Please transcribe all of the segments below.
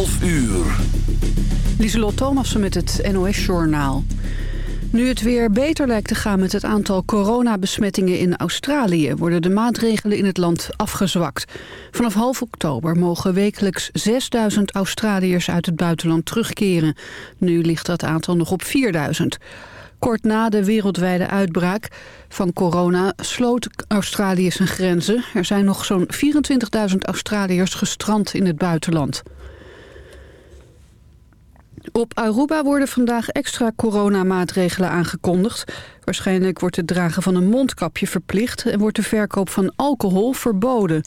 12 uur. Lieselot Thomassen met het NOS-journaal. Nu het weer beter lijkt te gaan met het aantal coronabesmettingen in Australië... worden de maatregelen in het land afgezwakt. Vanaf half oktober mogen wekelijks 6000 Australiërs uit het buitenland terugkeren. Nu ligt dat aantal nog op 4000. Kort na de wereldwijde uitbraak van corona sloot Australië zijn grenzen. Er zijn nog zo'n 24.000 Australiërs gestrand in het buitenland. Op Aruba worden vandaag extra coronamaatregelen aangekondigd. Waarschijnlijk wordt het dragen van een mondkapje verplicht... en wordt de verkoop van alcohol verboden.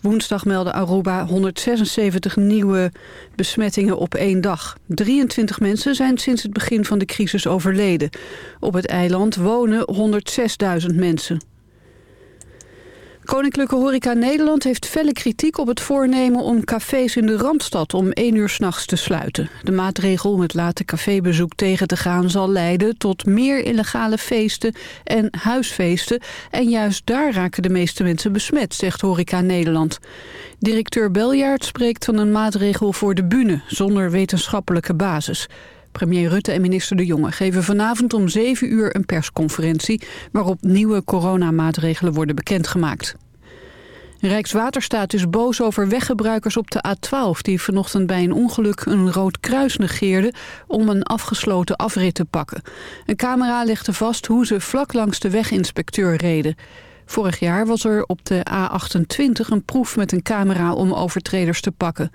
Woensdag meldde Aruba 176 nieuwe besmettingen op één dag. 23 mensen zijn sinds het begin van de crisis overleden. Op het eiland wonen 106.000 mensen. Koninklijke Horeca Nederland heeft felle kritiek op het voornemen om cafés in de Randstad om 1 uur s'nachts te sluiten. De maatregel om het late cafébezoek tegen te gaan zal leiden tot meer illegale feesten en huisfeesten. En juist daar raken de meeste mensen besmet, zegt Horeca Nederland. Directeur Beljaard spreekt van een maatregel voor de bühne, zonder wetenschappelijke basis. Premier Rutte en minister De Jonge geven vanavond om 7 uur een persconferentie... waarop nieuwe coronamaatregelen worden bekendgemaakt. Rijkswaterstaat is boos over weggebruikers op de A12... die vanochtend bij een ongeluk een rood kruis negeerden... om een afgesloten afrit te pakken. Een camera legde vast hoe ze vlak langs de weginspecteur reden. Vorig jaar was er op de A28 een proef met een camera om overtreders te pakken.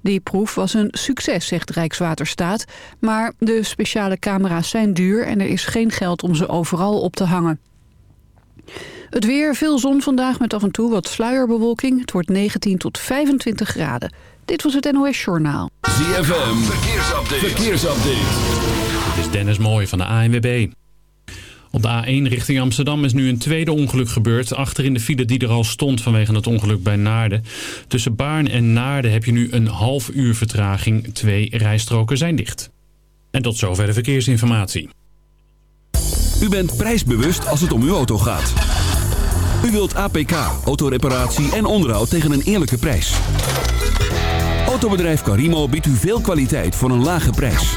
Die proef was een succes, zegt Rijkswaterstaat. Maar de speciale camera's zijn duur en er is geen geld om ze overal op te hangen. Het weer, veel zon vandaag met af en toe wat sluierbewolking. Het wordt 19 tot 25 graden. Dit was het NOS Journaal. ZFM, verkeersupdate. verkeersupdate. Dit is Dennis Mooij van de ANWB. Op de A1 richting Amsterdam is nu een tweede ongeluk gebeurd. Achter in de file die er al stond vanwege het ongeluk bij Naarden. Tussen Baarn en Naarden heb je nu een half uur vertraging. Twee rijstroken zijn dicht. En tot zover de verkeersinformatie. U bent prijsbewust als het om uw auto gaat. U wilt APK, autoreparatie en onderhoud tegen een eerlijke prijs. Autobedrijf Carimo biedt u veel kwaliteit voor een lage prijs.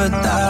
never thought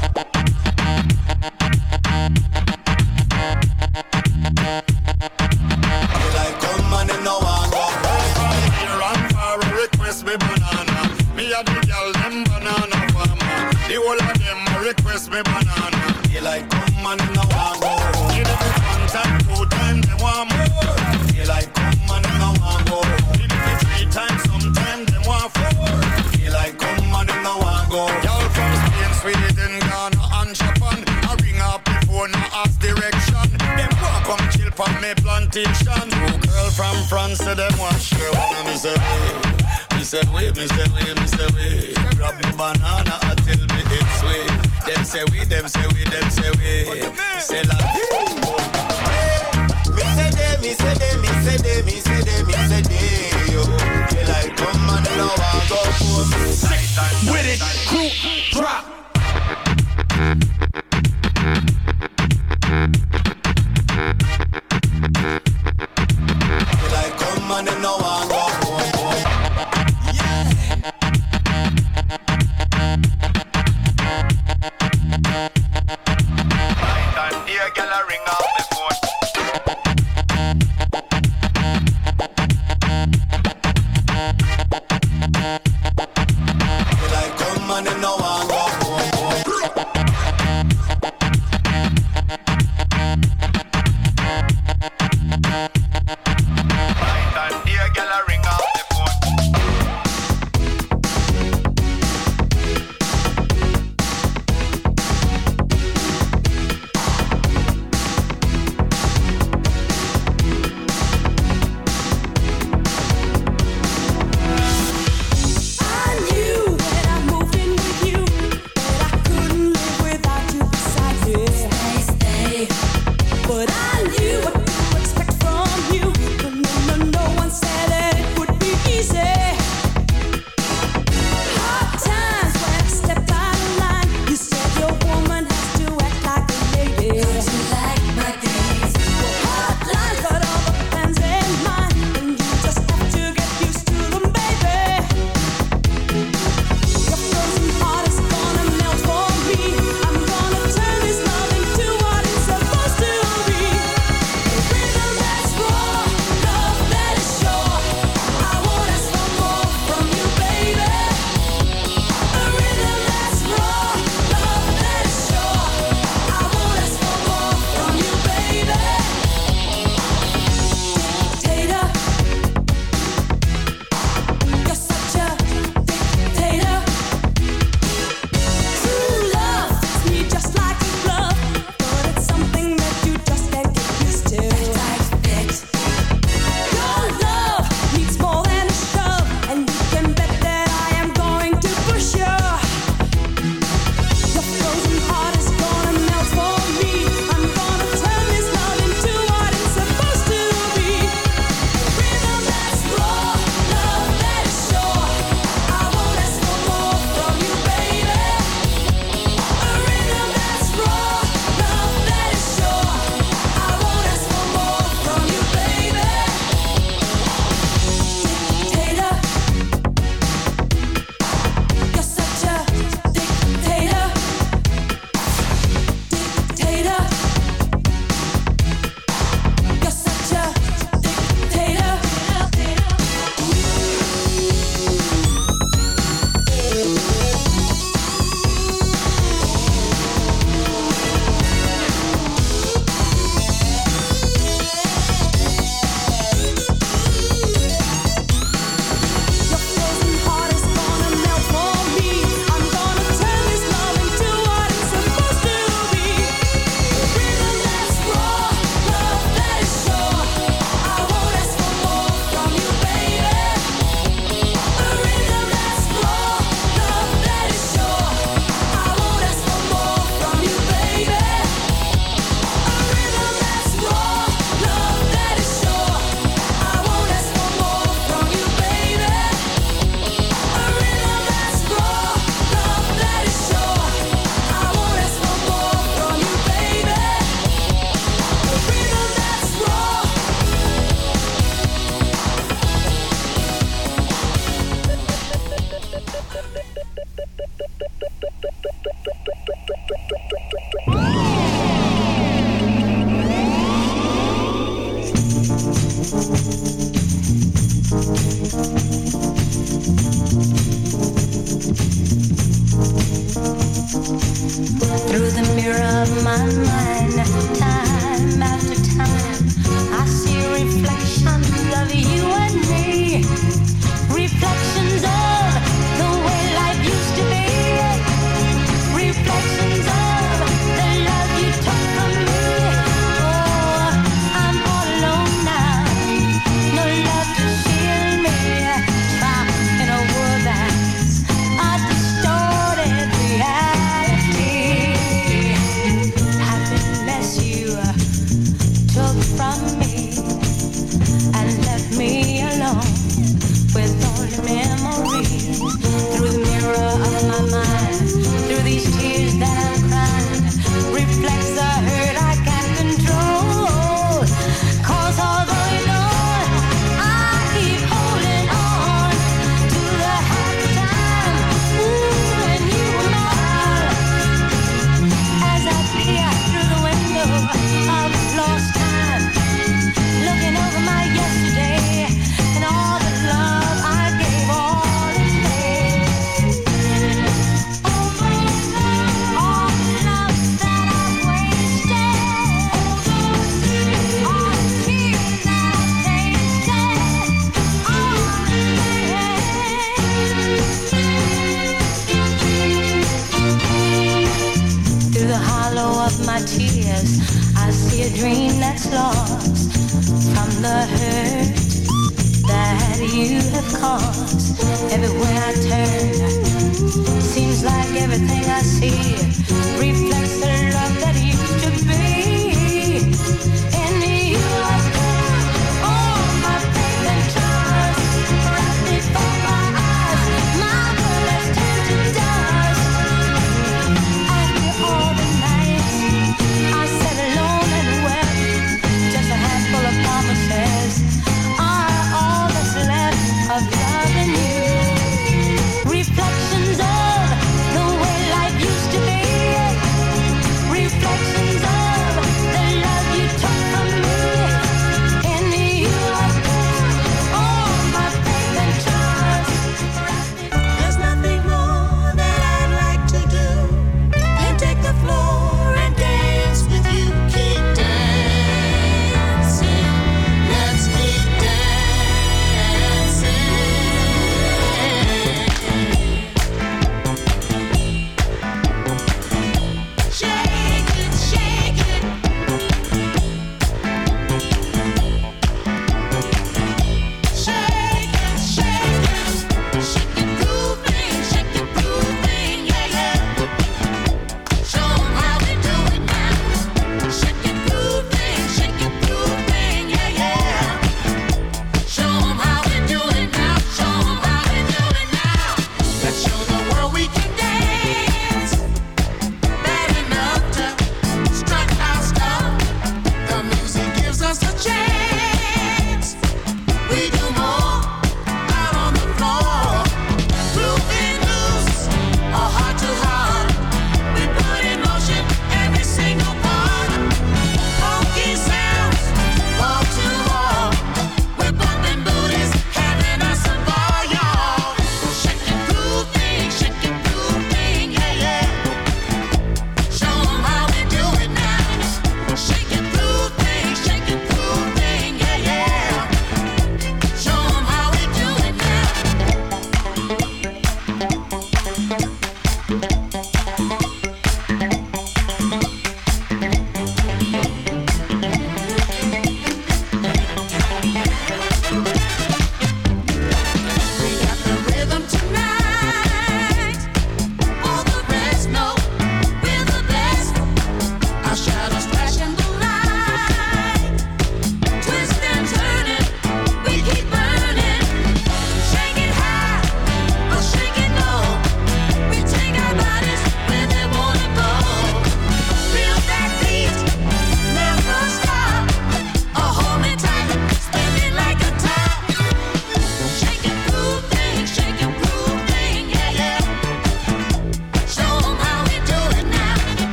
Bye.